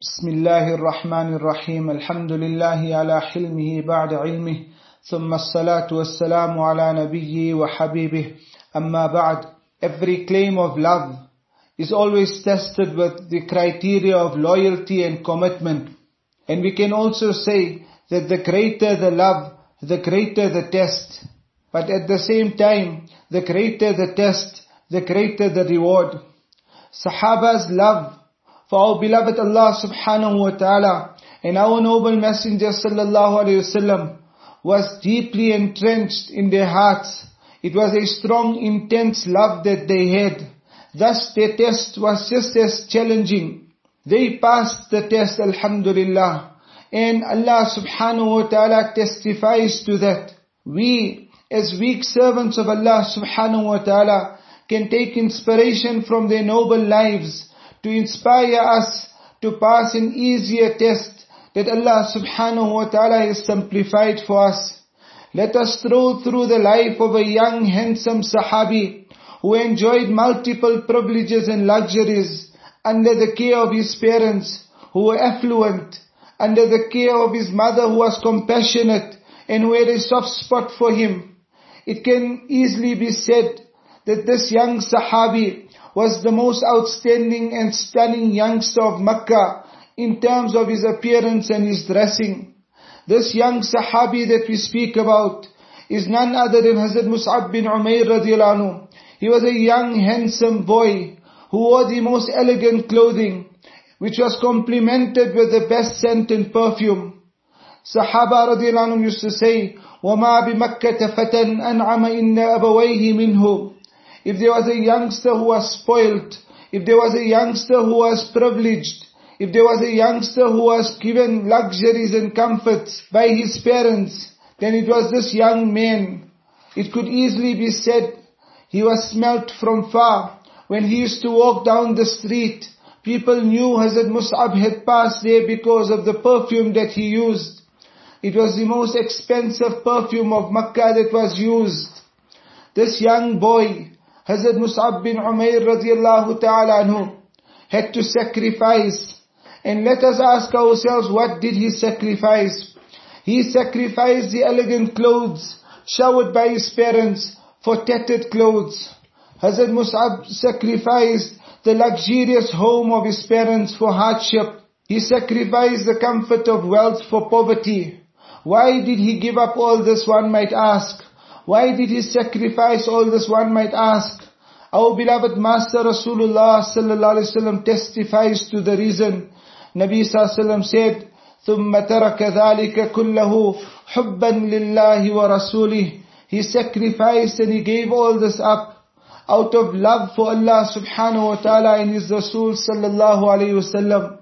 بسم الله الرحمن الرحيم الحمد لله على حلمه بعد علمه ثم الصلاة والسلام على نبيه وحبيبه أما بعد Every claim of love is always tested with the criteria of loyalty and commitment. And we can also say that the greater the love, the greater the test. But at the same time, the greater the test, the greater the reward. Sahaba's love for our beloved Allah subhanahu wa ta'ala and our noble messenger sallallahu alayhi wasallam was deeply entrenched in their hearts. It was a strong, intense love that they had. Thus their test was just as challenging. They passed the test, alhamdulillah. And Allah subhanahu wa ta'ala testifies to that. We, as weak servants of Allah subhanahu wa ta'ala, can take inspiration from their noble lives to inspire us to pass an easier test that Allah subhanahu wa ta'ala has simplified for us. Let us stroll through the life of a young handsome sahabi who enjoyed multiple privileges and luxuries under the care of his parents who were affluent, under the care of his mother who was compassionate and who had a soft spot for him. It can easily be said that this young sahabi was the most outstanding and stunning youngster of Makkah in terms of his appearance and his dressing. This young Sahabi that we speak about is none other than Hazrat Mus'ab bin Umair radiallahu anhu. He was a young handsome boy who wore the most elegant clothing which was complemented with the best scent and perfume. Sahaba radiallahu anhu used to say, وَمَا بِمَكَّةَ فَتًى أَنْعَمَ إِنَّ أَبَوَيْهِ مِنْهُ if there was a youngster who was spoilt, if there was a youngster who was privileged, if there was a youngster who was given luxuries and comforts by his parents, then it was this young man. It could easily be said he was smelt from far. When he used to walk down the street, people knew Hazrat Mus'ab had passed there because of the perfume that he used. It was the most expensive perfume of Makkah that was used. This young boy, Hazrat Mus'ab bin Umair radiallahu ta'ala anhu had to sacrifice. And let us ask ourselves, what did he sacrifice? He sacrificed the elegant clothes showered by his parents for tattered clothes. Hazrat Mus'ab sacrificed the luxurious home of his parents for hardship. He sacrificed the comfort of wealth for poverty. Why did he give up all this one might ask? Why did he sacrifice all this one might ask? Our beloved Master Rasulullah sallallahu alaihi wasallam testifies to the reason. Nabi sallallahu said, ثم ترك ذلك كله حبا لله ورسوله. He sacrificed and he gave all this up out of love for Allah subhanahu wa ta'ala and His Rasul sallallahu alayhi wasallam.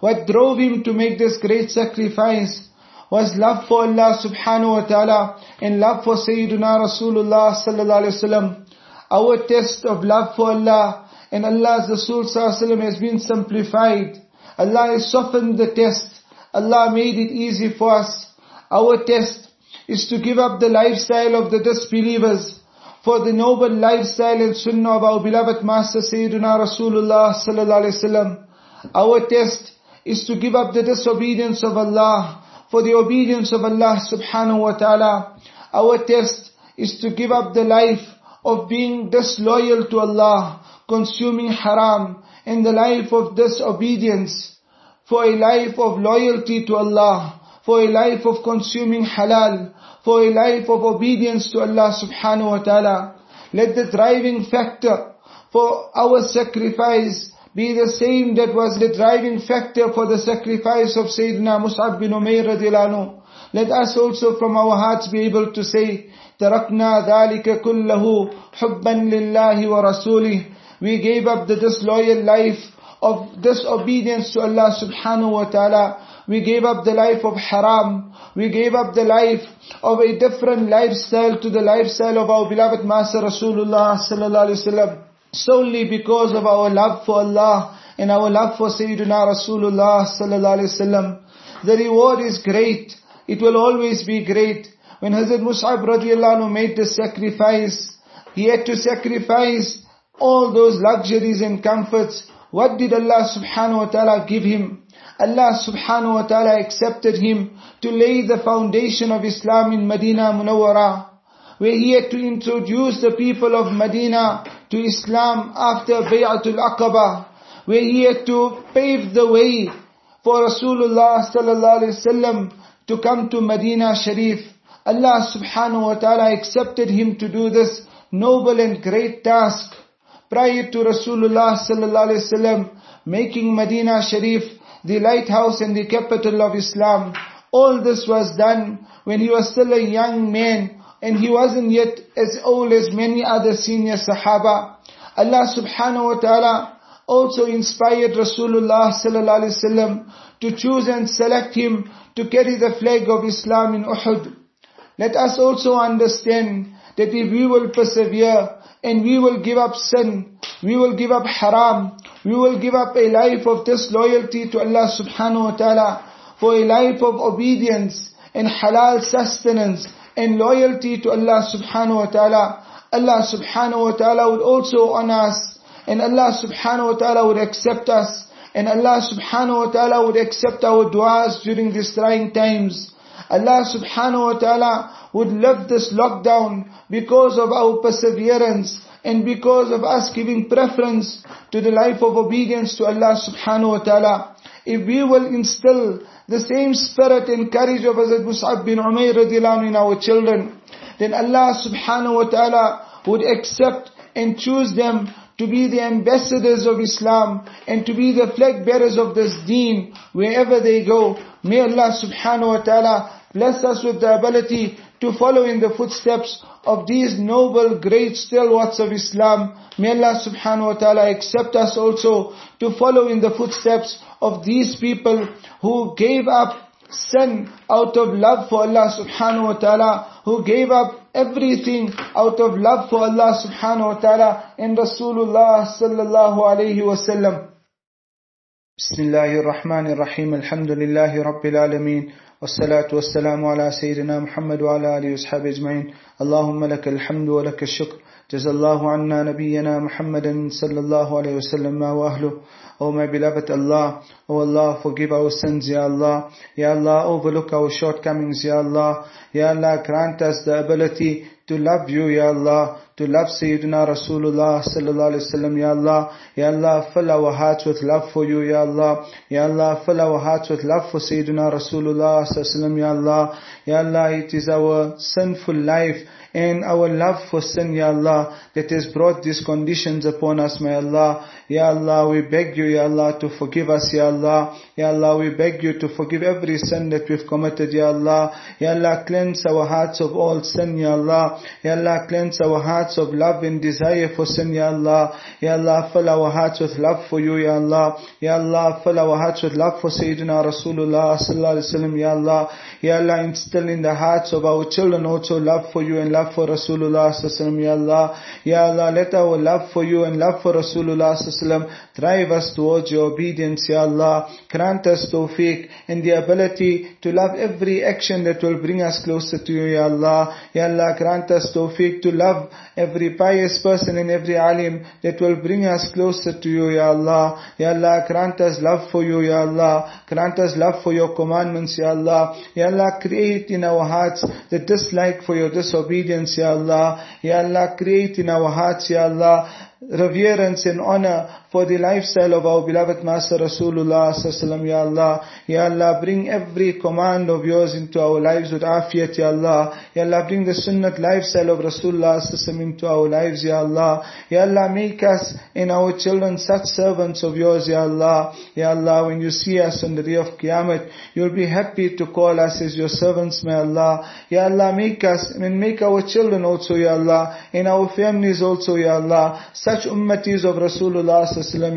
What drove him to make this great sacrifice was love for Allah subhanahu wa ta'ala and love for Sayyidina Rasulullah sallallahu alayhi wasallam. Our test of love for Allah and Allah's Rasul sallallahu has been simplified. Allah has softened the test. Allah made it easy for us. Our test is to give up the lifestyle of the disbelievers for the noble lifestyle and sunnah of our beloved Master Sayyidina Rasulullah sallallahu alaihi wasallam. Our test is to give up the disobedience of Allah for the obedience of Allah subhanahu wa ta'ala. Our test is to give up the life of being disloyal to Allah, consuming haram, in the life of disobedience, for a life of loyalty to Allah, for a life of consuming halal, for a life of obedience to Allah subhanahu wa ta'ala. Let the driving factor for our sacrifice be the same that was the driving factor for the sacrifice of Sayyidina Mus'ab bin Umair radiallahu Let us also from our hearts be able to say, تركنا ذلك كله حبا لله ورسوله We gave up the disloyal life of disobedience to Allah subhanahu wa ta'ala. We gave up the life of haram. We gave up the life of a different lifestyle to the lifestyle of our beloved Master Rasulullah sallallahu alaihi wasallam solely because of our love for Allah and our love for Sayyidina Rasulullah sallallahu alaihi wasallam. The reward is great. It will always be great. When Hazrat Mus'ab radiallahu made the sacrifice, he had to sacrifice all those luxuries and comforts. What did Allah subhanahu wa ta'ala give him? Allah subhanahu wa ta'ala accepted him to lay the foundation of Islam in Medina Munawwara, where he had to introduce the people of Medina to Islam after Bay'atul Aqaba, where he had to pave the way for Rasulullah sallallahu alaihi wasallam to come to Medina Sharif. Allah subhanahu wa ta'ala accepted him to do this noble and great task prior to Rasulullah sallallahu alaihi wasallam making Medina Sharif the lighthouse and the capital of Islam. All this was done when he was still a young man and he wasn't yet as old as many other senior Sahaba. Allah subhanahu wa ta'ala also inspired Rasulullah sallallahu alaihi wasallam to choose and select him to carry the flag of Islam in Uhud. Let us also understand that if we will persevere and we will give up sin, we will give up haram, we will give up a life of disloyalty to Allah subhanahu wa ta'ala for a life of obedience and halal sustenance and loyalty to Allah subhanahu wa ta'ala. Allah subhanahu wa ta'ala would also honor us and Allah subhanahu wa ta'ala would accept us and Allah subhanahu wa ta'ala would accept our du'as during these trying times. Allah subhanahu wa ta'ala would lift this lockdown because of our perseverance and because of us giving preference to the life of obedience to Allah subhanahu wa ta'ala. If we will instill the same spirit and courage of Hazrat Mus'ab bin Umair radiallahu in our children, then Allah subhanahu wa ta'ala would accept and choose them to be the ambassadors of Islam and to be the flag bearers of this deen wherever they go. May Allah subhanahu wa ta'ala bless us with the ability to follow in the footsteps of these noble, great stalwarts of Islam. May Allah subhanahu wa ta'ala accept us also to follow in the footsteps of these people who gave up sin out of love for Allah subhanahu wa ta'ala, who gave up everything out of love for Allah subhanahu wa ta'ala in Rasulullah sallallahu alayhi wa sallam. بسم الله الرحمن الرحيم الحمد لله رب العالمين والصلاة والسلام على سيدنا محمد وعلى آله وصحبه أجمعين اللهم لك الحمد ولك الشكر جزا الله عنا نبينا محمد صلى الله عليه وسلم ما وأهله Oh my beloved Allah, Oh Allah, forgive our sins, Ya Allah. Ya Allah, overlook our shortcomings, Ya Allah. Ya Allah, grant us the ability to love you, Ya Allah, to love Sayyidina Rasulullah sallallahu alaihi wasallam, Ya Allah. Ya Allah, fill our hearts with love for you, Ya Allah. Ya Allah, fill our hearts with love for Sayyidina Rasulullah sallallahu alaihi wasallam, Ya Allah. Ya Allah, it is our sinful life and our love for sin, Ya Allah, that has brought these conditions upon us, my Allah. Ya Allah, we beg you, Ya Allah, to forgive us, Ya Allah. Ya Allah, we beg you to forgive every sin that we've committed, Ya Allah. Ya Allah, cleanse our hearts of all sin, Ya Allah. Ya Allah, cleanse our hearts of love and desire for sin, Ya Allah. Ya Allah, fill our hearts with love for you, Ya Allah. Ya Allah, fill our hearts with love for Sayyidina Rasulullah sallallahu alaihi wasallam, Ya Allah. Ya Allah, instill in the hearts of our children also love for you and love for Rasulullah sallallahu Ya Allah. Ya Allah, let our love for you and love for Rasulullah sallallahu Alaihi Wasallam drive us towards your obedience, Ya Allah. Grant us tawfiq and the ability to love every action that will bring us closer to you, Ya Allah. Ya Allah, grant us tawfiq to love every pious person and every alim that will bring us closer to you, Ya Allah. Ya Allah, grant us love for you, Ya Allah. Grant us love for your commandments, Ya Allah. Ya Allah, create in our hearts the dislike for your disobedience, Ya Allah. Ya Allah, create in our hearts, Ya Allah, reverence and honor for the lifestyle of our beloved Master Rasulullah Ya Allah. Ya Allah, bring every command of yours into our lives with afiyat, Ya Allah. Ya Allah, bring the sunnat lifestyle of Rasulullah into our lives, Ya Allah. Ya Allah, make us and our children such servants of yours, Ya Allah. Ya Allah, when you see us on the day of Qiyamah, you'll be happy to call us as your servants, may Allah. Ya Allah, make us and make our children also, Ya Allah, and our families also, Ya Allah, such ummatis of Rasulullah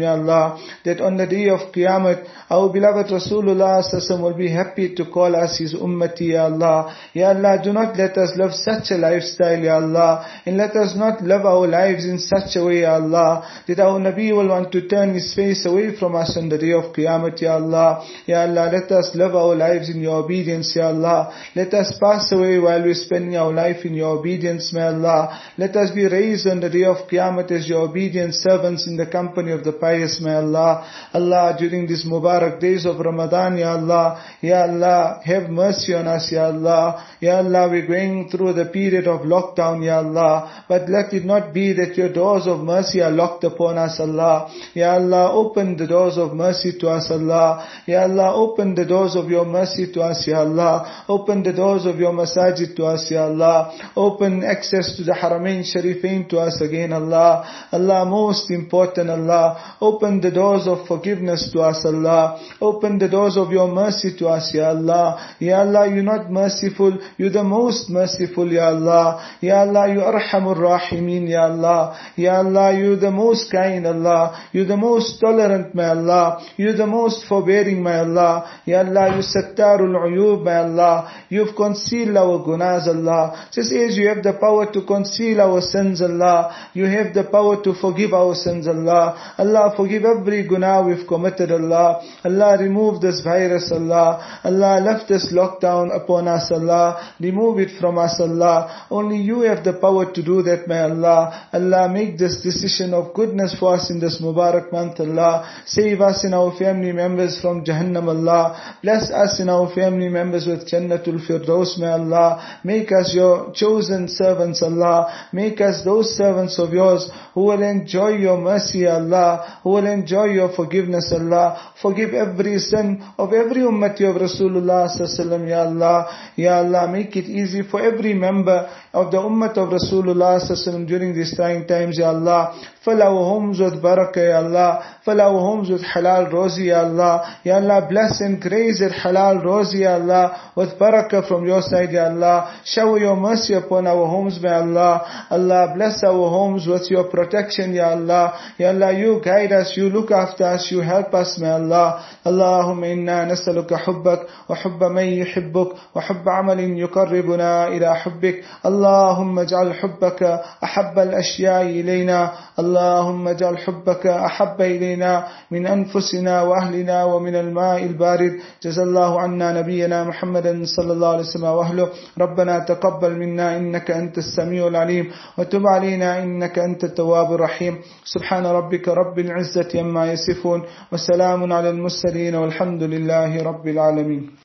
Ya Allah, that on the day of Qiyamah, our beloved Rasulullah sallallahu will be happy to call us his ummati, Ya Allah. Ya Allah, do not let us live such a lifestyle, Ya Allah, and let us not live our lives in such a way, Ya Allah, that our Nabi will want to turn his face away from us on the day of Qiyamah, Ya Allah. Ya Allah, let us live our lives in your obedience, Ya Allah. Let us pass away while we're spending our life in your obedience, may Allah. Let us be raised on the day of Qiyamah as your obedient servants in the company of the pious, may Allah. Allah, during these Mubarak days of Ramadan, Ya Allah, Ya Allah, have mercy on us, Ya Allah. Ya Allah, we're going through the period of lockdown, Ya Allah. But let it not be that your doors of mercy are locked upon us, Allah. Ya Allah, open the doors of mercy to us, Allah. Ya Allah, open the doors of your mercy to us, Ya Allah. Open the doors of your masajid to us, Ya Allah. Open access to the Haramain Sharifain to us again, Allah. Allah, most important, Allah. Open the doors of forgiveness to us, Allah. Open the doors of your mercy to us, Ya Allah. Ya Allah, you're not merciful. You're the most merciful, Ya Allah. Ya Allah, you Arhamur Rahimin, Ya Allah. Ya Allah, you're the most kind, Allah. You're the most tolerant, my Allah. You're the most forbearing, my Allah. Ya Allah, you Sattarul Uyub, my Allah. You've concealed our gunas, Allah. Just as you have the power to conceal our sins, Allah. You have the power to forgive our sins, Allah. Allah, forgive every guna we've committed, Allah. Allah, remove this virus, Allah. Allah, left this lockdown upon us, Allah. Remove it from us, Allah. Only you have the power to do that, my Allah. Allah, make this decision of goodness for us in this Mubarak month, Allah. Save us and our family members from Jahannam, Allah. Bless us and our family members with Jannatul Firdaus, may Allah. Make us your chosen servants, Allah. Make us those servants of yours who will enjoy your mercy, Allah. Who will enjoy your forgiveness, Allah. Forgive every sin of every ummati of Rasulullah sallallahu Ya Allah. Ya Allah, make it easy for every member of the ummah of Rasulullah sallallahu during these trying times, Ya Allah. فلو هم زد بركة يا الله. فلو هم زد حلال روزي يا الله. يا الله bless and grace حلال روزي يا الله. with بركة from your side يا الله. Show your mercy upon our homes يا الله الله bless our homes with your protection يا الله. يا الله you guide us you look after us you help us يا الله اللهم إنا نسألك حبك وحب من يحبك وحب عمل يقربنا إلى حبك اللهم اجعل حبك أحب الأشياء إلينا اللهم اجعل حبك أحب إلينا من أنفسنا وأهلنا ومن الماء البارد. جزا الله عنا نبينا محمدا صلى الله عليه وسلم وأهله. ربنا تقبل منا إنك أنت السميع العليم. وتب علينا إنك أنت التواب الرحيم. سبحان ربك رب العزة يما يصفون. وسلام على المرسلين والحمد لله رب العالمين.